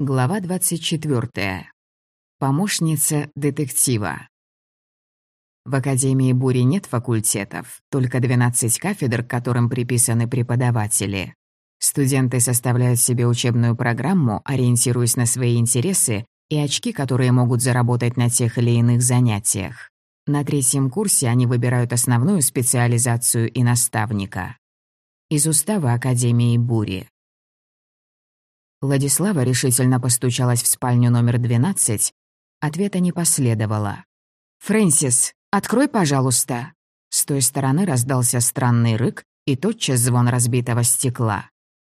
Глава 24. Помощница детектива. В Академии Бури нет факультетов, только 12 кафедр, к которым приписаны преподаватели. Студенты составляют себе учебную программу, ориентируясь на свои интересы и очки, которые могут заработать на тех или иных занятиях. На третьем курсе они выбирают основную специализацию и наставника. Из устава Академии Бури. Владислава решительно постучалась в спальню номер 12. Ответа не последовало. «Фрэнсис, открой, пожалуйста!» С той стороны раздался странный рык и тотчас звон разбитого стекла.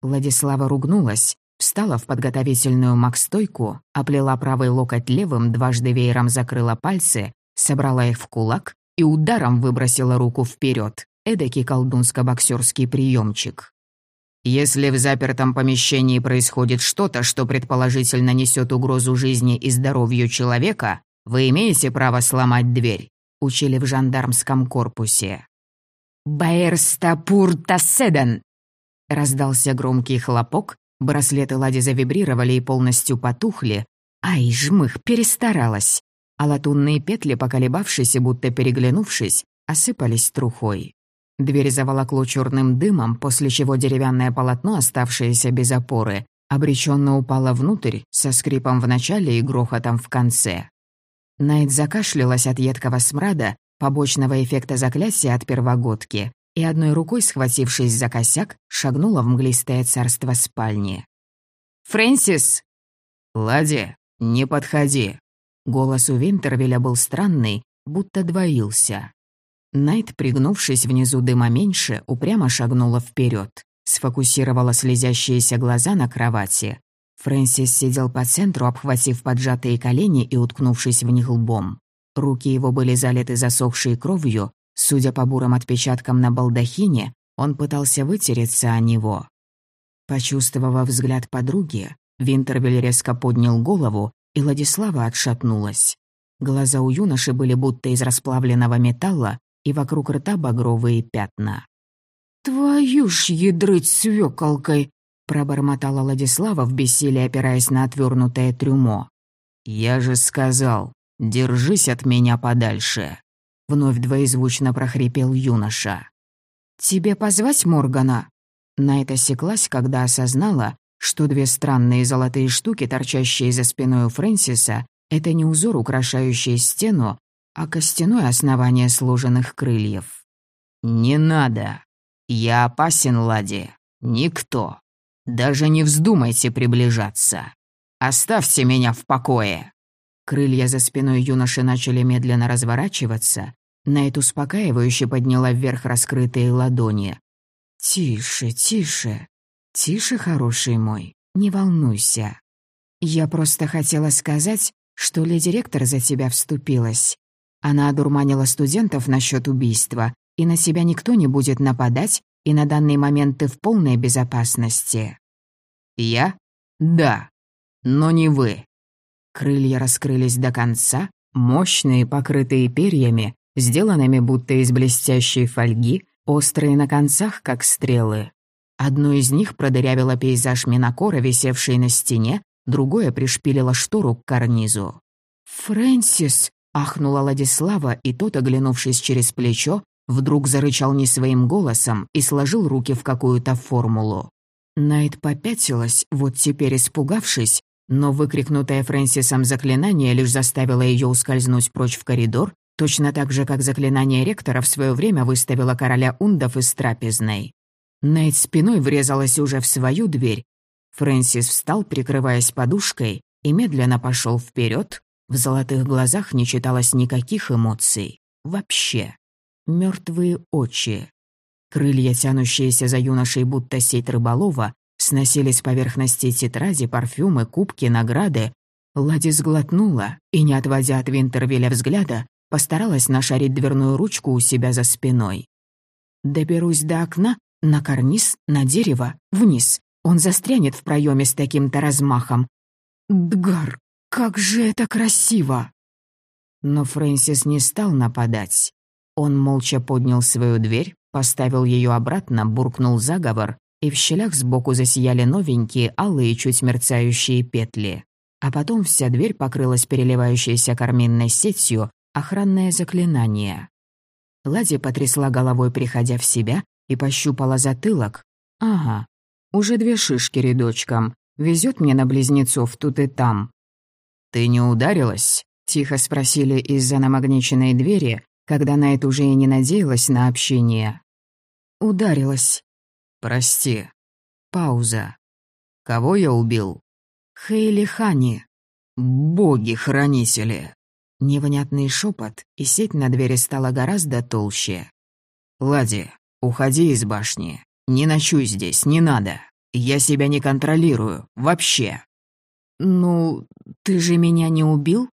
Владислава ругнулась, встала в подготовительную макстойку, оплела правый локоть левым, дважды веером закрыла пальцы, собрала их в кулак и ударом выбросила руку вперед. Эдакий колдунско-боксерский приемчик. Если в запертом помещении происходит что-то, что предположительно несет угрозу жизни и здоровью человека, вы имеете право сломать дверь», — учили в жандармском корпусе. «Баэрстапурта седен!» Раздался громкий хлопок, браслеты Лади завибрировали и полностью потухли. Ай, жмых, перестаралась. А латунные петли, поколебавшись и будто переглянувшись, осыпались трухой. Дверь заволокло черным дымом, после чего деревянное полотно, оставшееся без опоры, обреченно упало внутрь, со скрипом в начале и грохотом в конце. Найт закашлялась от едкого смрада, побочного эффекта заклятия от первогодки, и одной рукой, схватившись за косяк, шагнула в мглистое царство спальни. «Фрэнсис!» «Лади, не подходи!» Голос у Винтервилля был странный, будто двоился. Найт, пригнувшись внизу дыма меньше, упрямо шагнула вперед, сфокусировала слезящиеся глаза на кровати. Фрэнсис сидел по центру, обхватив поджатые колени и уткнувшись в них лбом. Руки его были залиты засохшей кровью, судя по бурым отпечаткам на балдахине, он пытался вытереться о него. Почувствовав взгляд подруги, Винтервель резко поднял голову, и Владислава отшатнулась. Глаза у юноши были будто из расплавленного металла, и вокруг рта багровые пятна. «Твою ж ядрыть свёколкой!» — пробормотала Владислава в бессилии, опираясь на отвернутое трюмо. «Я же сказал, держись от меня подальше!» — вновь двоезвучно прохрипел юноша. «Тебе позвать Моргана?» Найт осеклась, когда осознала, что две странные золотые штуки, торчащие за спиной у Фрэнсиса, это не узор, украшающий стену, а костяное основание сложенных крыльев. «Не надо. Я опасен, Лади. Никто. Даже не вздумайте приближаться. Оставьте меня в покое». Крылья за спиной юноши начали медленно разворачиваться. Найт успокаивающе подняла вверх раскрытые ладони. «Тише, тише. Тише, хороший мой. Не волнуйся. Я просто хотела сказать, что леди ректор за тебя вступилась. Она одурманила студентов насчет убийства, и на себя никто не будет нападать, и на данный момент ты в полной безопасности. Я? Да. Но не вы. Крылья раскрылись до конца, мощные, покрытые перьями, сделанными будто из блестящей фольги, острые на концах, как стрелы. Одну из них продырявила пейзаж Минокора, висевший на стене, другое пришпилило штору к карнизу. «Фрэнсис!» Ахнула Ладислава, и тот, оглянувшись через плечо, вдруг зарычал не своим голосом и сложил руки в какую-то формулу. Найт попятилась, вот теперь испугавшись, но выкрикнутое Фрэнсисом заклинание лишь заставило ее ускользнуть прочь в коридор, точно так же, как заклинание ректора в свое время выставило короля ундов из трапезной. Найт спиной врезалась уже в свою дверь. Фрэнсис встал, прикрываясь подушкой, и медленно пошел вперед, в золотых глазах не читалось никаких эмоций. Вообще. Мертвые очи. Крылья, тянущиеся за юношей, будто сеть рыболова, сносили с поверхности тетради, парфюмы, кубки, награды. Лади сглотнула и, не отводя от Винтервилля взгляда, постаралась нашарить дверную ручку у себя за спиной. Доберусь до окна, на карниз, на дерево, вниз. Он застрянет в проеме с таким-то размахом. Дгар, как же это красиво!» Но Фрэнсис не стал нападать. Он молча поднял свою дверь, поставил ее обратно, буркнул заговор, и в щелях сбоку засияли новенькие, алые, чуть мерцающие петли. А потом вся дверь покрылась переливающейся карминной сетью, охранное заклинание. Лади потрясла головой, приходя в себя, и пощупала затылок. «Ага, уже две шишки рядочком. Везет мне на близнецов тут и там». «Ты не ударилась?» — тихо спросили из-за намагниченной двери, когда Найт уже и не надеялась на общение. «Ударилась». «Прости». Пауза. «Кого я убил?» «Хейли Хани». «Боги-хранители». Невнятный шепот, и сеть на двери стала гораздо толще. «Лади, уходи из башни. Не ночуй здесь, не надо. Я себя не контролирую, вообще». «Ну, ты же меня не убил?»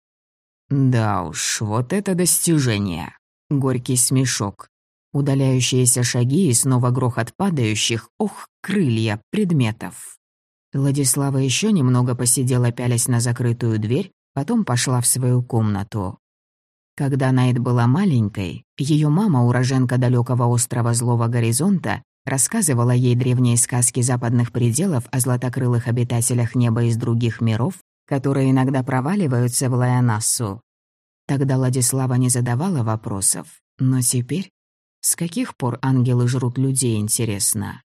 «Да уж, вот это достижение!» Горький смешок. Удаляющиеся шаги и снова грохот падающих, ох, крылья, предметов. Владислава еще немного посидела, пялясь на закрытую дверь, потом пошла в свою комнату. Когда Найт была маленькой, ее мама, уроженка далекого острова Злого Горизонта, рассказывала ей древние сказки западных пределов о златокрылых обитателях неба из других миров, которые иногда проваливаются в Лайонассу. Тогда Владислава не задавала вопросов, но теперь... С каких пор ангелы жрут людей, интересно?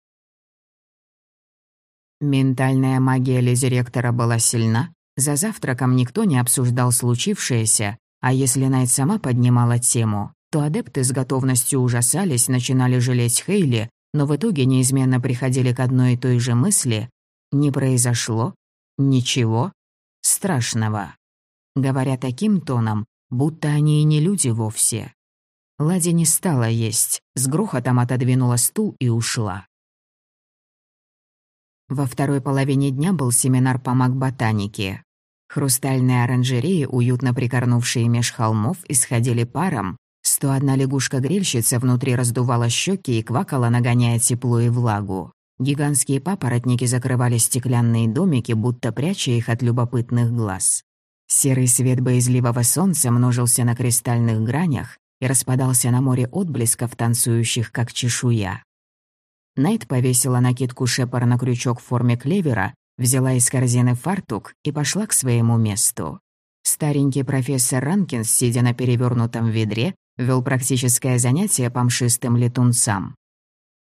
Ментальная магия лизеректора была сильна. За завтраком никто не обсуждал случившееся, а если Найт сама поднимала тему, то адепты с готовностью ужасались, начинали жалеть Хейли, но в итоге неизменно приходили к одной и той же мысли «не произошло, ничего, страшного», говоря таким тоном, будто они и не люди вовсе. Лади не стала есть, с грохотом отодвинула стул и ушла. Во второй половине дня был семинар по маг-ботанике. Хрустальные оранжереи, уютно прикорнувшие меж холмов, исходили паром. 101 лягушка-грильщица внутри раздувала щеки и квакала, нагоняя тепло и влагу. Гигантские папоротники закрывали стеклянные домики, будто пряча их от любопытных глаз. Серый свет боязливого солнца множился на кристальных гранях и распадался на море отблесков, танцующих как чешуя. Найт повесила накидку Шепара на крючок в форме клевера, взяла из корзины фартук и пошла к своему месту. Старенький профессор Ранкинс, сидя на перевернутом ведре, вел практическое занятие по мшистым летунцам.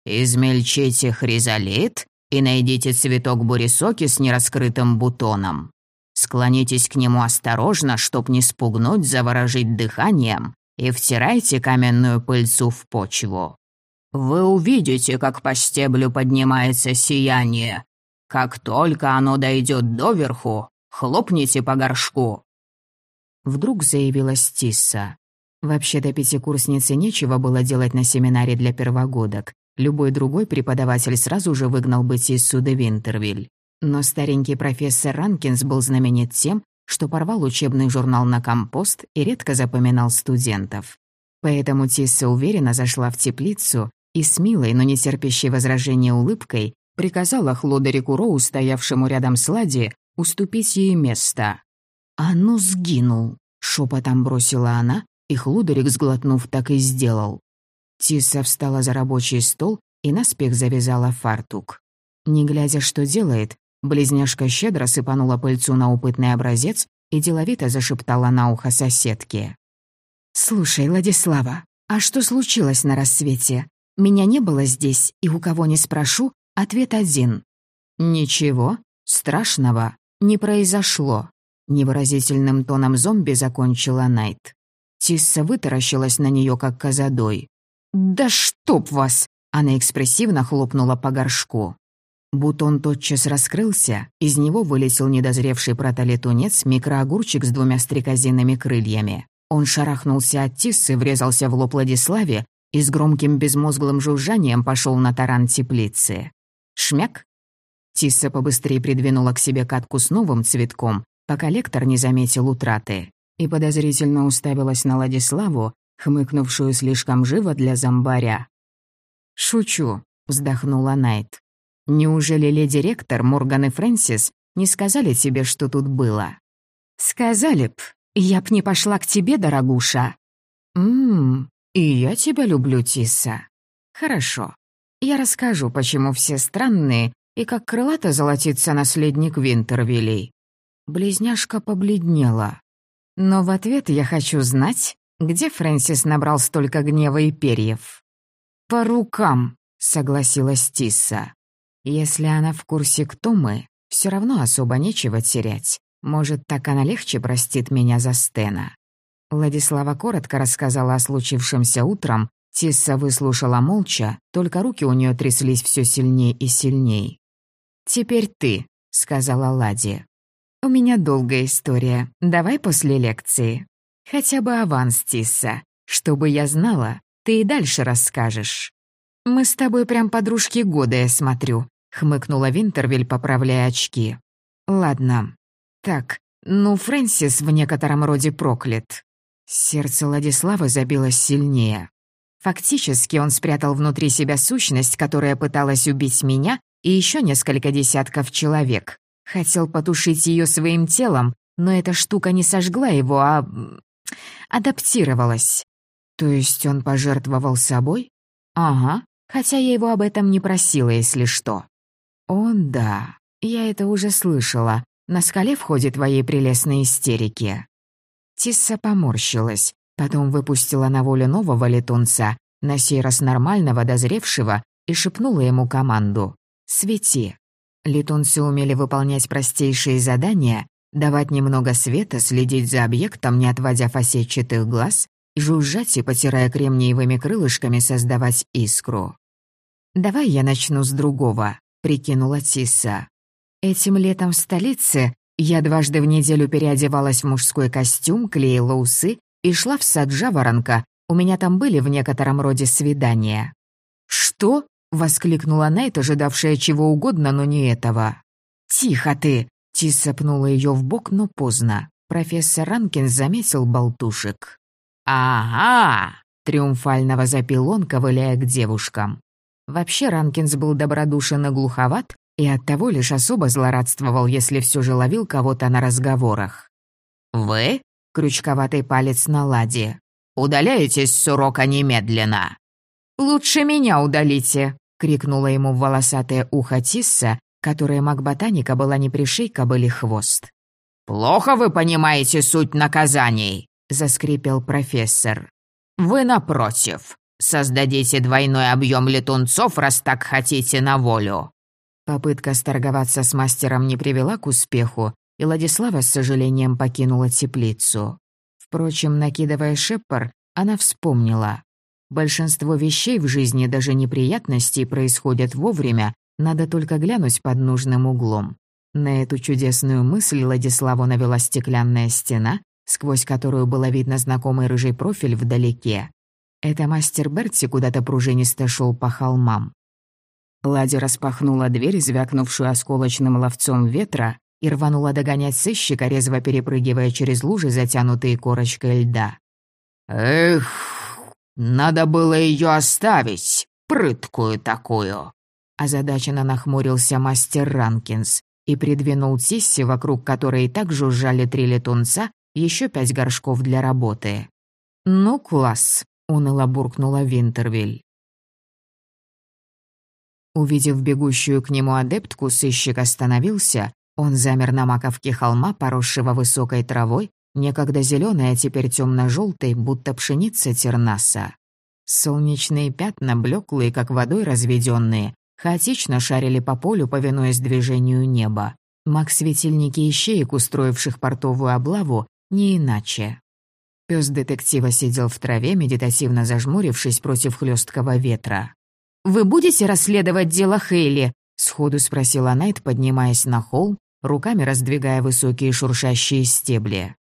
«Измельчите хризолит и найдите цветок бурисоки с нераскрытым бутоном. Склонитесь к нему осторожно, чтоб не спугнуть, заворожить дыханием, и втирайте каменную пыльцу в почву. Вы увидите, как по стеблю поднимается сияние. Как только оно дойдет доверху, хлопните по горшку». Вдруг заявилась Тисса. Вообще-то пятикурснице нечего было делать на семинаре для первогодок. Любой другой преподаватель сразу же выгнал бы Тиссу де Винтервиль. Но старенький профессор Ранкинс был знаменит тем, что порвал учебный журнал на компост и редко запоминал студентов. Поэтому Тисса уверенно зашла в теплицу и с милой, но не терпящей возражения улыбкой приказала Хлодерику Роу, стоявшему рядом с Лади, уступить ей место. «А ну, сгинул!» — шепотом бросила она, и Хлодерик, сглотнув, так и сделал. Тисса встала за рабочий стол и наспех завязала фартук. Не глядя, что делает, близняшка щедро сыпанула пыльцу на опытный образец и деловито зашептала на ухо соседке. «Слушай, Владислава, а что случилось на рассвете? Меня не было здесь, и у кого не спрошу, ответ один. Ничего страшного не произошло», — невыразительным тоном зомби закончила Найт. Тисса вытаращилась на нее как козадой. «Да чтоб вас!» Она экспрессивно хлопнула по горшку. Бутон тотчас раскрылся, из него вылетел недозревший протолетунец микроогурчик с двумя стрекозинными крыльями. Он шарахнулся от Тиссы, врезался в лоб Владиславе и с громким безмозглым жужжанием пошел на таран теплицы. Шмяк! Тисса побыстрее придвинула к себе катку с новым цветком, пока лектор не заметил утраты, и подозрительно уставилась на Владиславу, хмыкнувшую слишком живо для зомбаря. «Шучу», — вздохнула Найт. «Неужели леди-ректор Морган и Фрэнсис не сказали тебе, что тут было?» «Сказали б. Я б не пошла к тебе, дорогуша». «Ммм, и я тебя люблю, Тисса». «Хорошо. Я расскажу, почему все странные и как крылато золотится наследник Винтервилей». Близняшка побледнела. Но в ответ я хочу знать, где Фрэнсис набрал столько гнева и перьев. «По рукам», — согласилась Тисса. «Если она в курсе, кто мы, все равно особо нечего терять. Может, так она легче простит меня за Стена». Владислава коротко рассказала о случившемся утром, Тисса выслушала молча, только руки у нее тряслись все сильнее и сильнее. «Теперь ты», — сказала Лади. «У меня долгая история. Давай после лекции. Хотя бы аванс, Тисса. Чтобы я знала, ты и дальше расскажешь». «Мы с тобой прям подружки года, я смотрю», — хмыкнула Винтервиль, поправляя очки. «Ладно. Так, ну, Фрэнсис в некотором роде проклят». Сердце Владислава забилось сильнее. Фактически он спрятал внутри себя сущность, которая пыталась убить меня и еще несколько десятков человек. Хотел потушить ее своим телом, но эта штука не сожгла его, а... адаптировалась. То есть он пожертвовал собой? Ага, хотя я его об этом не просила, если что. Он да, я это уже слышала. На скале в ходе твоей прелестной истерики. Тисса поморщилась, потом выпустила на волю нового летунца, на сей раз нормального, дозревшего, и шепнула ему команду «Свети». Летунцы умели выполнять простейшие задания, давать немного света, следить за объектом, не отводя фасетчатых глаз, жужжать и, потирая кремниевыми крылышками, создавать искру. «Давай я начну с другого», — прикинула Тисса. «Этим летом в столице я дважды в неделю переодевалась в мужской костюм, клеила усы и шла в сад Жаворонка. У меня там были в некотором роде свидания». «Что?» — воскликнула Найт, ожидавшая чего угодно, но не этого. «Тихо ты!» — Тисса пнула ее в бок, но поздно. Профессор Ранкин заметил болтушек. «Ага!» — триумфально возопил он, ковыляя к девушкам. Вообще Ранкинс был добродушен и глуховат, и оттого лишь особо злорадствовал, если все же ловил кого-то на разговорах. «Вы?» — крючковатый палец на ладе. «Удаляетесь с урока немедленно!» «Лучше меня удалите!» — крикнула ему в волосатое ухо Тисса, которая маг-ботаника была не пришей кобыли хвост. «Плохо вы понимаете суть наказаний!» — заскрипел профессор. «Вы, напротив, создадите двойной объем летунцов, раз так хотите на волю». Попытка сторговаться с мастером не привела к успеху, и Владислава с сожалением покинула теплицу. Впрочем, накидывая шеппор, она вспомнила. Большинство вещей в жизни, даже неприятностей, происходят вовремя, надо только глянуть под нужным углом. На эту чудесную мысль Владиславу навела стеклянная стена, сквозь которую было видно знакомый рыжий профиль вдалеке. Это мастер Берти куда-то пружинисто шел по холмам. Ладя распахнула дверь, звякнувшую осколочным ловцом ветра, и рванула догонять сыщика, резво перепрыгивая через лужи, затянутые корочкой льда. «Эх, надо было ее оставить, прыткую такую!» Озадаченно нахмурился мастер Ранкинс и придвинул Тисси, вокруг которой и так жужжали три летунца, еще пять горшков для работы. «Ну, класс», — уныло буркнула Винтервиль. Увидев бегущую к нему адептку, сыщик остановился. Он замер на маковке холма, поросшего высокой травой, некогда зеленой, а теперь темно желтой будто пшеница тернаса. Солнечные пятна, блеклые, как водой разведенные, хаотично шарили по полю, повинуясь движению неба. Маг-светильники ищеек, устроивших портовую облаву, не иначе. Пёс детектива сидел в траве, медитативно зажмурившись против хлесткого ветра. «Вы будете расследовать дело Хейли?» — сходу спросила Найт, поднимаясь на холм, руками раздвигая высокие шуршащие стебли.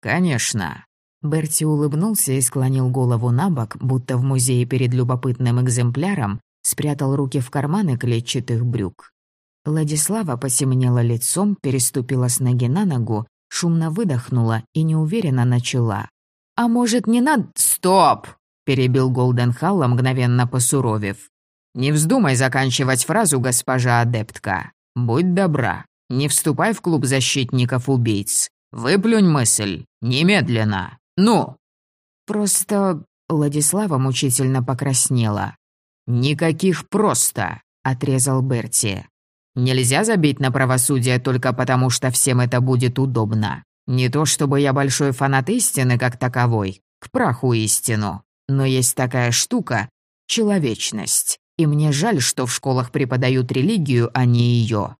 «Конечно». Берти улыбнулся и склонил голову на бок, будто в музее перед любопытным экземпляром, спрятал руки в карманы клетчатых брюк. Владислава посемнела лицом, переступила с ноги на ногу, шумно выдохнула и неуверенно начала. «А может, не надо...» «Стоп!» — перебил Голден Халла, мгновенно посуровев. «Не вздумай заканчивать фразу, госпожа адептка. Будь добра, не вступай в клуб защитников-убийц. Выплюнь мысль. Немедленно. Ну!» Просто Владислава мучительно покраснела. «Никаких просто», — отрезал Берти. «Нельзя забить на правосудие только потому, что всем это будет удобно. Не то чтобы я большой фанат истины как таковой, к праху истину, но есть такая штука — человечность, и мне жаль, что в школах преподают религию, а не ее.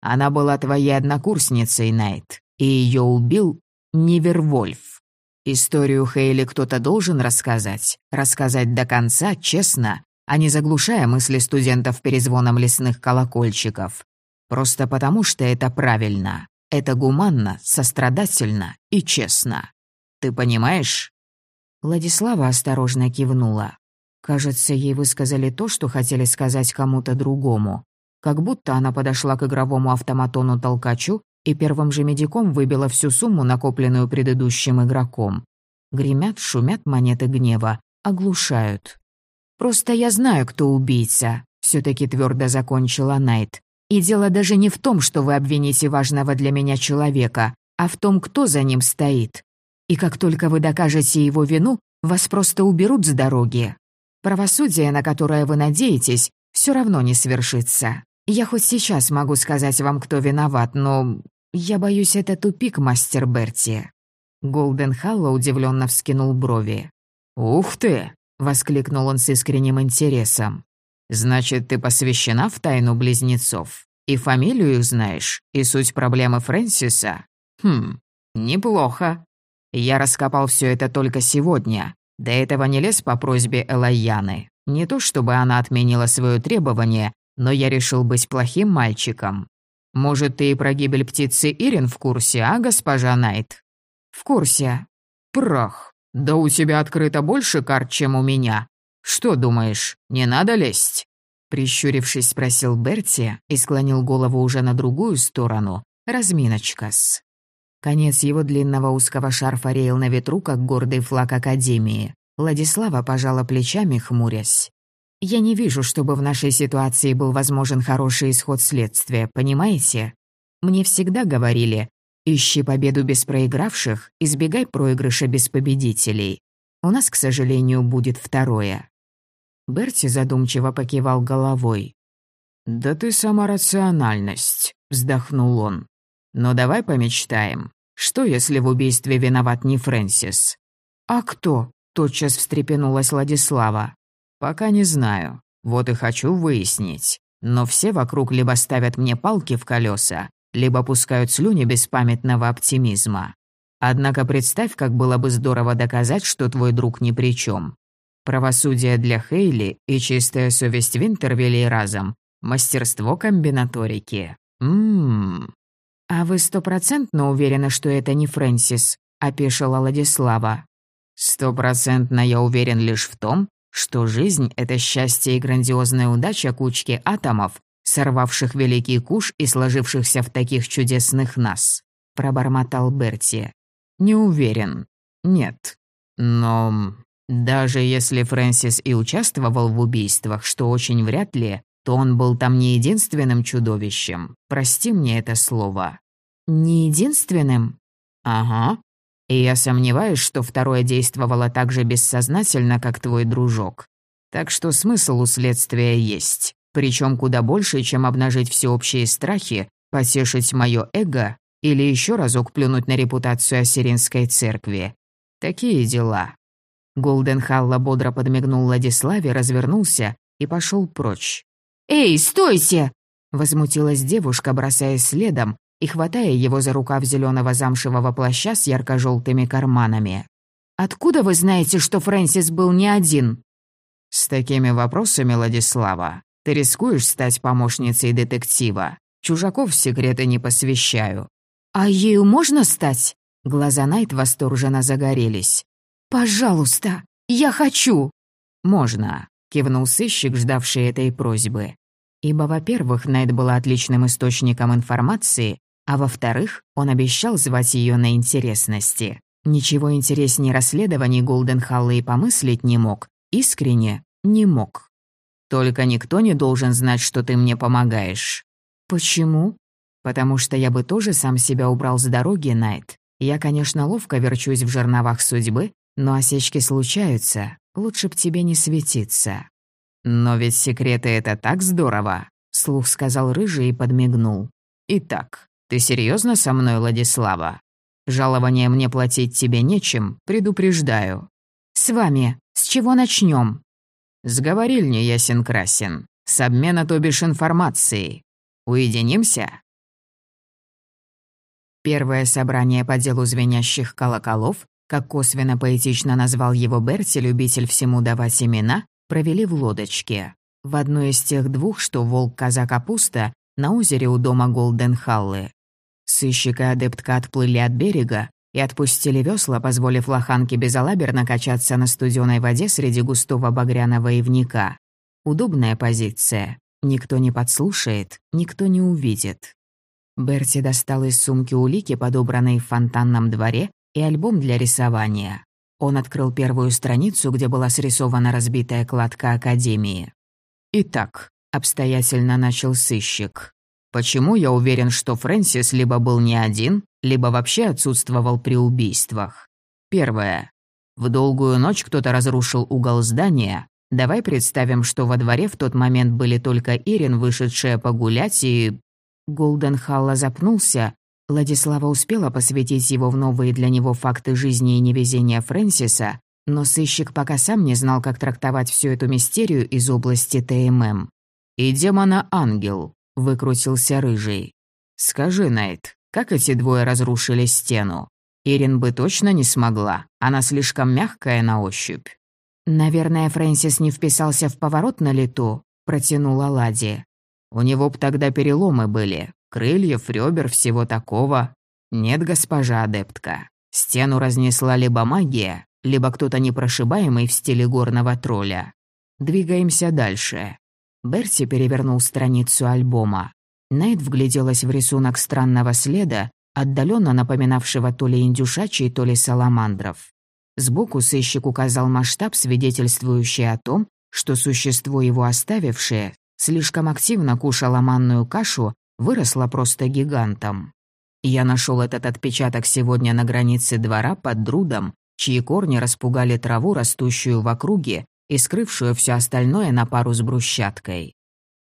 Она была твоей однокурсницей, Найт, и ее убил Нивервольф. Историю Хейли кто-то должен рассказать, рассказать до конца, честно, а не заглушая мысли студентов перезвоном лесных колокольчиков. Просто потому, что это правильно, это гуманно, сострадательно и честно. Ты понимаешь? Владислава осторожно кивнула. Кажется, ей высказали то, что хотели сказать кому-то другому. Как будто она подошла к игровому автоматону-толкачу и первым же медиком выбила всю сумму, накопленную предыдущим игроком. Гремят, шумят монеты гнева, оглушают. «Просто я знаю, кто убийца», — все-таки твердо закончила Найт. «И дело даже не в том, что вы обвините важного для меня человека, а в том, кто за ним стоит. И как только вы докажете его вину, вас просто уберут с дороги. Правосудие, на которое вы надеетесь, все равно не свершится. Я хоть сейчас могу сказать вам, кто виноват, но я боюсь, это тупик, мастер Берти». Голден Халло удивленно вскинул брови. «Ух ты!» — воскликнул он с искренним интересом. «Значит, ты посвящена в тайну близнецов? И фамилию их знаешь? И суть проблемы Фрэнсиса? Хм, неплохо. Я раскопал все это только сегодня. До этого не лез по просьбе Элайяны. Не то чтобы она отменила свое требование, но я решил быть плохим мальчиком. Может, ты и про гибель птицы Ирин в курсе, а, госпожа Найт? В курсе. Прах. Да у тебя открыто больше карт, чем у меня. Что думаешь, не надо лезть? Прищурившись, спросил Берти и склонил голову уже на другую сторону. Разминочка-с. Конец его длинного узкого шарфа реял на ветру, как гордый флаг Академии. Владислава пожала плечами, хмурясь. «Я не вижу, чтобы в нашей ситуации был возможен хороший исход следствия, понимаете? Мне всегда говорили, ищи победу без проигравших, избегай проигрыша без победителей. У нас, к сожалению, будет второе». Берти задумчиво покивал головой. «Да ты сама рациональность», — вздохнул он. «Но давай помечтаем. Что, если в убийстве виноват не Фрэнсис?» «А кто?» — тотчас встрепенулась Владислава. «Пока не знаю. Вот и хочу выяснить. Но все вокруг либо ставят мне палки в колеса, либо пускают слюни беспамятного оптимизма. Однако представь, как было бы здорово доказать, что твой друг ни при чем. Правосудие для Хейли и чистая совесть Винтервилей разом. Мастерство комбинаторики. Ммм. «А вы стопроцентно уверены, что это не Фрэнсис?» — опешила Владислава. «Стопроцентно я уверен лишь в том, что жизнь — это счастье и грандиозная удача кучки атомов, сорвавших великий куш и сложившихся в таких чудесных нас», — пробормотал Берти. «Не уверен. Нет. Но даже если Фрэнсис и участвовал в убийствах, что очень вряд ли, то он был там не единственным чудовищем. Прости мне это слово». «Не единственным?» «Ага. И я сомневаюсь, что второе действовало так же бессознательно, как твой дружок. Так что смысл у следствия есть. Причем куда больше, чем обнажить всеобщие страхи, потешить мое эго или еще разок плюнуть на репутацию Ассиринской церкви. Такие дела». Голден Халла бодро подмигнул Владиславе, развернулся и пошел прочь. «Эй, стойте!» — возмутилась девушка, бросаясь следом и хватая его за рукав зеленого замшевого плаща с ярко-желтыми карманами. «Откуда вы знаете, что Фрэнсис был не один?» «С такими вопросами, Владислава, ты рискуешь стать помощницей детектива. Чужаков в секреты не посвящаю». «А ею можно стать?» Глаза Найт восторженно загорелись. «Пожалуйста, я хочу!» «Можно», кивнул сыщик, ждавший этой просьбы. Ибо, во-первых, Найт была отличным источником информации, а во-вторых, он обещал звать ее на интересности. Ничего интереснее расследований Голденхалла и помыслить не мог, искренне не мог. «Только никто не должен знать, что ты мне помогаешь». «Почему?» «Потому что я бы тоже сам себя убрал с дороги, Найт. Я, конечно, ловко верчусь в жерновах судьбы, но осечки случаются, лучше б тебе не светиться. «Но ведь секреты — это так здорово», — слух сказал Рыжий и подмигнул. «Итак, ты серьезно со мной, Владислава? Жалование мне платить тебе нечем, предупреждаю». «С вами. С чего начнем? «Сговорильни, ясен красен. С обмена, то бишь, информацией. Уединимся?» Первое собрание по делу звенящих колоколов, как косвенно поэтично назвал его Берти, любитель всему давать имена, провели в лодочке. В одной из тех двух, что волк-коза-капуста, на озере у дома Голденхаллы. Сыщик и адептка отплыли от берега и отпустили весла, позволив лоханке безалаберно качаться на студеной воде среди густого багряного ивника. Удобная позиция. Никто не подслушает, никто не увидит. Берти достал из сумки улики, подобранные в фонтанном дворе, и альбом для рисования. Он открыл первую страницу, где была срисована разбитая кладка Академии. «Итак», — обстоятельно начал сыщик, «почему я уверен, что Фрэнсис либо был не один, либо вообще отсутствовал при убийствах? Первое. В долгую ночь кто-то разрушил угол здания. Давай представим, что во дворе в тот момент были только Ирин, вышедшая погулять, и... Голден Халла запнулся, Владислава успела посвятить его в новые для него факты жизни и невезения Фрэнсиса, но сыщик пока сам не знал, как трактовать всю эту мистерию из области ТММ. «И демона-ангел», — выкрутился Рыжий. «Скажи, Найт, как эти двое разрушили стену? Ирин бы точно не смогла, она слишком мягкая на ощупь». «Наверное, Фрэнсис не вписался в поворот на лету», — протянула Лади. «У него б тогда переломы были, крыльев, ребер, всего такого. Нет, госпожа адептка. Стену разнесла либо магия, либо кто-то непрошибаемый в стиле горного тролля. Двигаемся дальше. Берти перевернул страницу альбома. Найт вгляделась в рисунок странного следа, отдаленно напоминавшего то ли индюшачий, то ли саламандров. Сбоку сыщик указал масштаб, свидетельствующий о том, что существо, его оставившее, слишком активно кушало манную кашу выросла просто гигантом. Я нашел этот отпечаток сегодня на границе двора под друдом, чьи корни распугали траву, растущую в округе и скрывшую все остальное на пару с брусчаткой.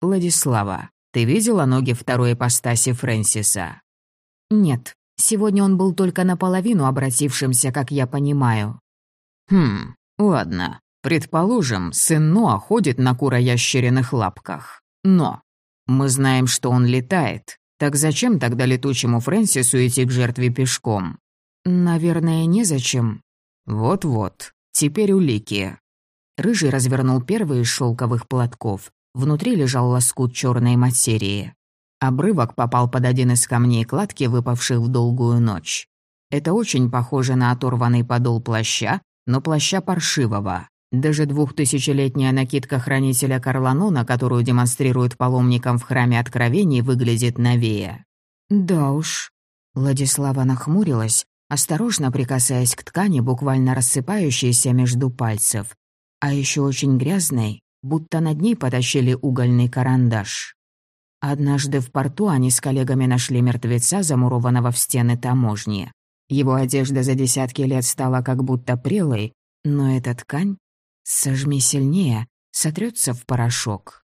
Владислава, ты видела ноги второй ипостаси Фрэнсиса? Нет, сегодня он был только наполовину обратившимся, как я понимаю. Хм, ладно. Предположим, сын Ноа ходит на куроящериных лапках. Но мы знаем, что он летает. Так зачем тогда летучему Фрэнсису идти к жертве пешком? Наверное, незачем. Вот-вот. Теперь улики. Рыжий развернул первый из шелковых платков. Внутри лежал лоскут черной материи. Обрывок попал под один из камней кладки, выпавших в долгую ночь. Это очень похоже на оторванный подол плаща, но плаща паршивого. Даже двухтысячелетняя накидка хранителя Карланона, которую демонстрируют паломникам в храме Откровений, выглядит новее. Да уж. Владислава нахмурилась, осторожно прикасаясь к ткани, буквально рассыпающейся между пальцев. А еще очень грязной, будто над ней потащили угольный карандаш. Однажды в порту они с коллегами нашли мертвеца, замурованного в стены таможни. Его одежда за десятки лет стала как будто прелой, но эта ткань Сожми сильнее, сотрется в порошок.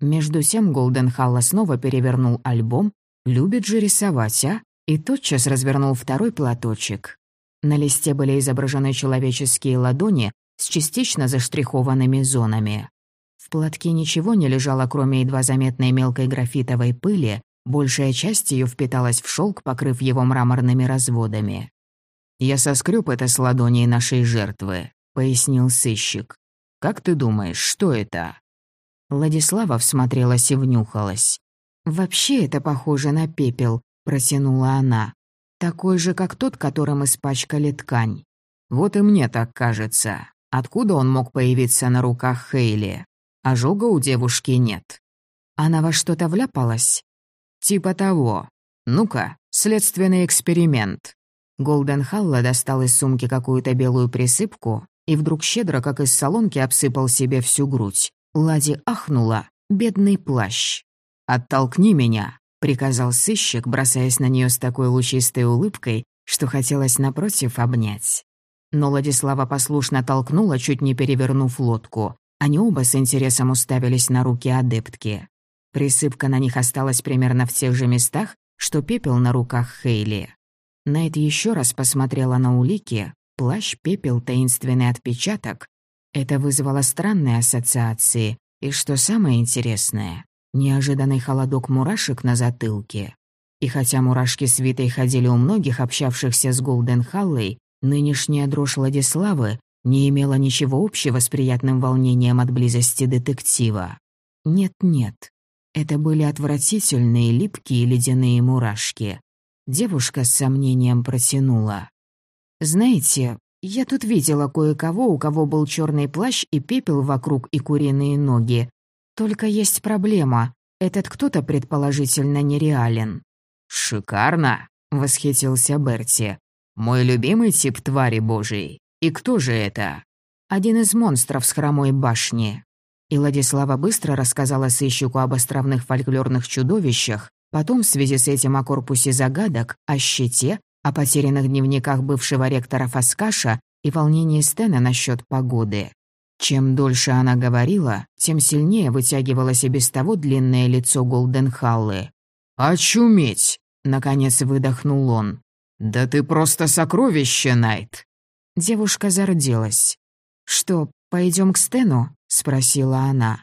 Между тем Голденхалла снова перевернул альбом, любит же рисовать, а? И тотчас развернул второй платочек. На листе были изображены человеческие ладони с частично заштрихованными зонами. В платке ничего не лежало, кроме едва заметной мелкой графитовой пыли, большая часть ее впиталась в шелк, покрыв его мраморными разводами. Я соскреб это с ладоней нашей жертвы пояснил сыщик. «Как ты думаешь, что это?» Владислава всмотрелась и внюхалась. «Вообще это похоже на пепел», — протянула она. «Такой же, как тот, которым испачкали ткань». «Вот и мне так кажется. Откуда он мог появиться на руках Хейли? Ожога у девушки нет». «Она во что-то вляпалась?» «Типа того. Ну-ка, следственный эксперимент». Голден Халла достал из сумки какую-то белую присыпку и вдруг щедро, как из солонки, обсыпал себе всю грудь. Лади ахнула. Бедный плащ. «Оттолкни меня», — приказал сыщик, бросаясь на нее с такой лучистой улыбкой, что хотелось напротив обнять. Но Владислава послушно толкнула, чуть не перевернув лодку. Они оба с интересом уставились на руки адептки. Присыпка на них осталась примерно в тех же местах, что пепел на руках Хейли. Найт еще раз посмотрела на улики, плащ, пепел, таинственный отпечаток. Это вызвало странные ассоциации, и что самое интересное, неожиданный холодок мурашек на затылке. И хотя мурашки с ходили у многих общавшихся с Голден Халлой, нынешняя дрожь Владиславы не имела ничего общего с приятным волнением от близости детектива. Нет-нет, это были отвратительные липкие ледяные мурашки. Девушка с сомнением протянула. «Знаете, я тут видела кое-кого, у кого был черный плащ и пепел вокруг и куриные ноги. Только есть проблема. Этот кто-то предположительно нереален». «Шикарно!» — восхитился Берти. «Мой любимый тип твари божьей. И кто же это?» «Один из монстров с хромой башни». И Владислава быстро рассказала сыщику об островных фольклорных чудовищах, потом в связи с этим о корпусе загадок, о щите, о потерянных дневниках бывшего ректора Фаскаша и волнении Стена насчет погоды. Чем дольше она говорила, тем сильнее вытягивалось и без того длинное лицо Голденхаллы. «Очуметь!» — наконец выдохнул он. «Да ты просто сокровище, Найт!» Девушка зарделась. «Что, пойдем к Стену?» — спросила она.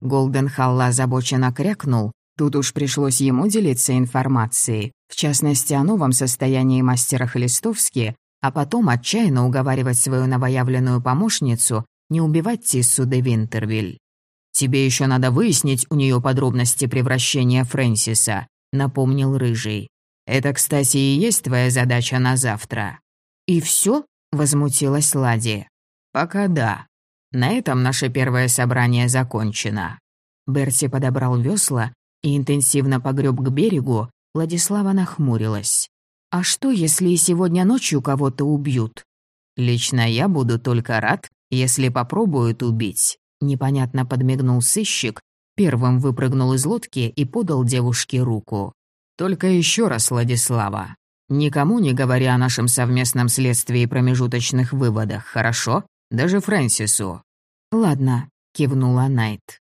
Голденхалла озабоченно крякнул. Тут уж пришлось ему делиться информацией, в частности, о новом состоянии мастера Хлистовски, а потом отчаянно уговаривать свою новоявленную помощницу не убивать Тиссу де Винтервиль. «Тебе еще надо выяснить у нее подробности превращения Фрэнсиса», — напомнил Рыжий. «Это, кстати, и есть твоя задача на завтра». «И все? возмутилась Лади. «Пока да. На этом наше первое собрание закончено». Берти подобрал весла и интенсивно погреб к берегу, Владислава нахмурилась. «А что, если и сегодня ночью кого-то убьют?» «Лично я буду только рад, если попробуют убить», — непонятно подмигнул сыщик, первым выпрыгнул из лодки и подал девушке руку. «Только еще раз, Владислава, никому не говоря о нашем совместном следствии и промежуточных выводах, хорошо? Даже Фрэнсису». «Ладно», — кивнула Найт.